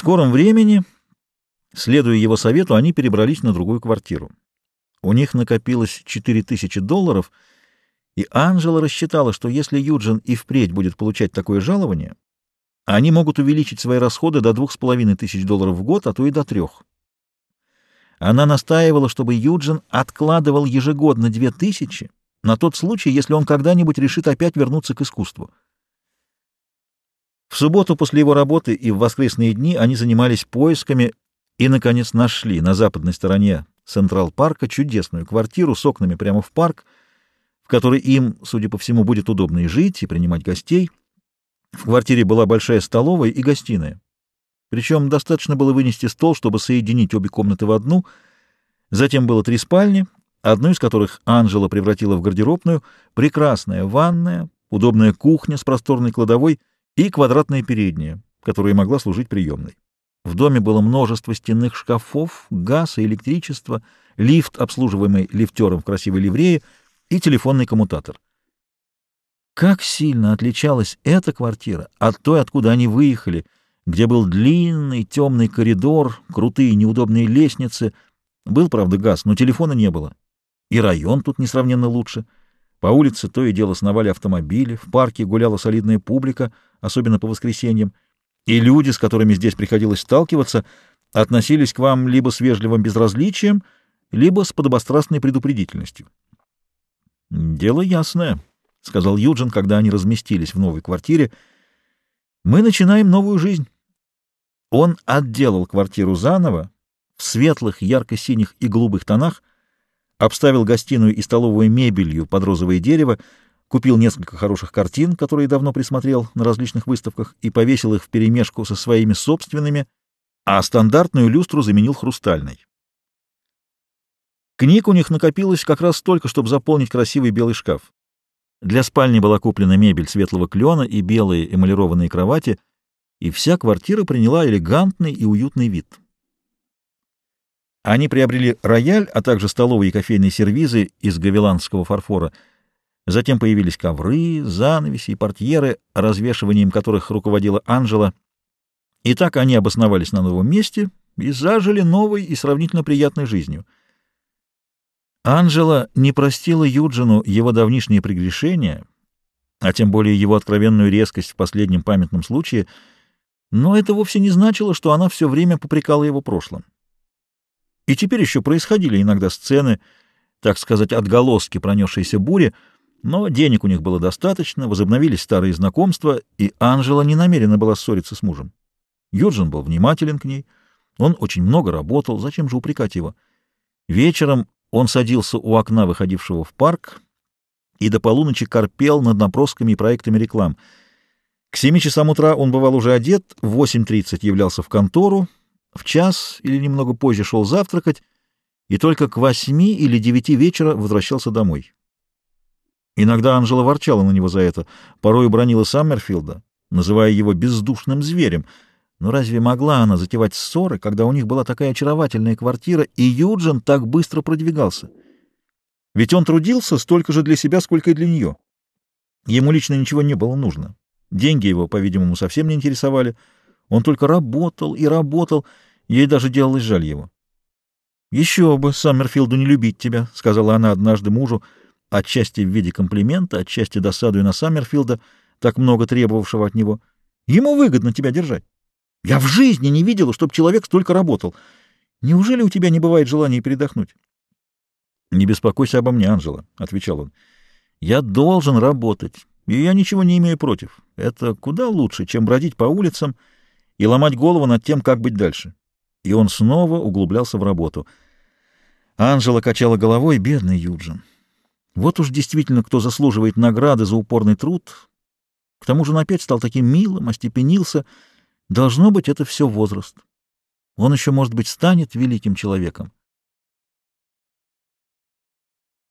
скором времени, следуя его совету, они перебрались на другую квартиру. У них накопилось 4000 долларов, и Анжела рассчитала, что если Юджин и впредь будет получать такое жалование, они могут увеличить свои расходы до двух с половиной тысяч долларов в год, а то и до трех. Она настаивала, чтобы Юджин откладывал ежегодно две тысячи на тот случай, если он когда-нибудь решит опять вернуться к искусству. В субботу после его работы и в воскресные дни они занимались поисками и, наконец, нашли на западной стороне Централ-парка чудесную квартиру с окнами прямо в парк, в которой им, судя по всему, будет удобно и жить, и принимать гостей. В квартире была большая столовая и гостиная. Причем достаточно было вынести стол, чтобы соединить обе комнаты в одну. Затем было три спальни, одну из которых Анжела превратила в гардеробную, прекрасная ванная, удобная кухня с просторной кладовой и квадратная передняя, которая могла служить приемной. В доме было множество стенных шкафов, газ и электричество, лифт, обслуживаемый лифтером в красивой ливрее, и телефонный коммутатор. Как сильно отличалась эта квартира от той, откуда они выехали, где был длинный темный коридор, крутые неудобные лестницы. Был, правда, газ, но телефона не было. И район тут несравненно лучше. По улице то и дело сновали автомобили, в парке гуляла солидная публика, особенно по воскресеньям, и люди, с которыми здесь приходилось сталкиваться, относились к вам либо с вежливым безразличием, либо с подобострастной предупредительностью. «Дело ясное», — сказал Юджин, когда они разместились в новой квартире. «Мы начинаем новую жизнь». Он отделал квартиру заново в светлых, ярко-синих и голубых тонах, обставил гостиную и столовую мебелью под розовое дерево, купил несколько хороших картин, которые давно присмотрел на различных выставках, и повесил их вперемешку со своими собственными, а стандартную люстру заменил хрустальной. Книг у них накопилось как раз столько, чтобы заполнить красивый белый шкаф. Для спальни была куплена мебель светлого клена и белые эмалированные кровати, и вся квартира приняла элегантный и уютный вид. Они приобрели рояль, а также столовые и кофейные сервизы из гавиланского фарфора. Затем появились ковры, занавеси и портьеры, развешиванием которых руководила Анжела. И так они обосновались на новом месте и зажили новой и сравнительно приятной жизнью. Анжела не простила Юджину его давнишние прегрешения, а тем более его откровенную резкость в последнем памятном случае, но это вовсе не значило, что она все время попрекала его прошлым. И теперь еще происходили иногда сцены, так сказать, отголоски пронесшейся бури, но денег у них было достаточно, возобновились старые знакомства, и Анжела не намерена была ссориться с мужем. Юджин был внимателен к ней, он очень много работал, зачем же упрекать его? Вечером он садился у окна, выходившего в парк, и до полуночи корпел над набросками и проектами реклам. К семи часам утра он бывал уже одет, в 8.30 являлся в контору, в час или немного позже шел завтракать и только к восьми или девяти вечера возвращался домой. Иногда Анжела ворчала на него за это, порой бронила Саммерфилда, называя его бездушным зверем. Но разве могла она затевать ссоры, когда у них была такая очаровательная квартира, и Юджин так быстро продвигался? Ведь он трудился столько же для себя, сколько и для нее. Ему лично ничего не было нужно. Деньги его, по-видимому, совсем не интересовали — он только работал и работал, ей даже делалось жаль его. «Еще бы Саммерфилду не любить тебя», — сказала она однажды мужу, отчасти в виде комплимента, отчасти досадуя на Саммерфилда, так много требовавшего от него. «Ему выгодно тебя держать. Я в жизни не видела, чтобы человек столько работал. Неужели у тебя не бывает желания передохнуть?» «Не беспокойся обо мне, Анжела», — отвечал он. «Я должен работать, и я ничего не имею против. Это куда лучше, чем бродить по улицам и ломать голову над тем, как быть дальше. И он снова углублялся в работу. Анжела качала головой, бедный Юджин. Вот уж действительно, кто заслуживает награды за упорный труд. К тому же он опять стал таким милым, остепенился. Должно быть, это все возраст. Он еще, может быть, станет великим человеком.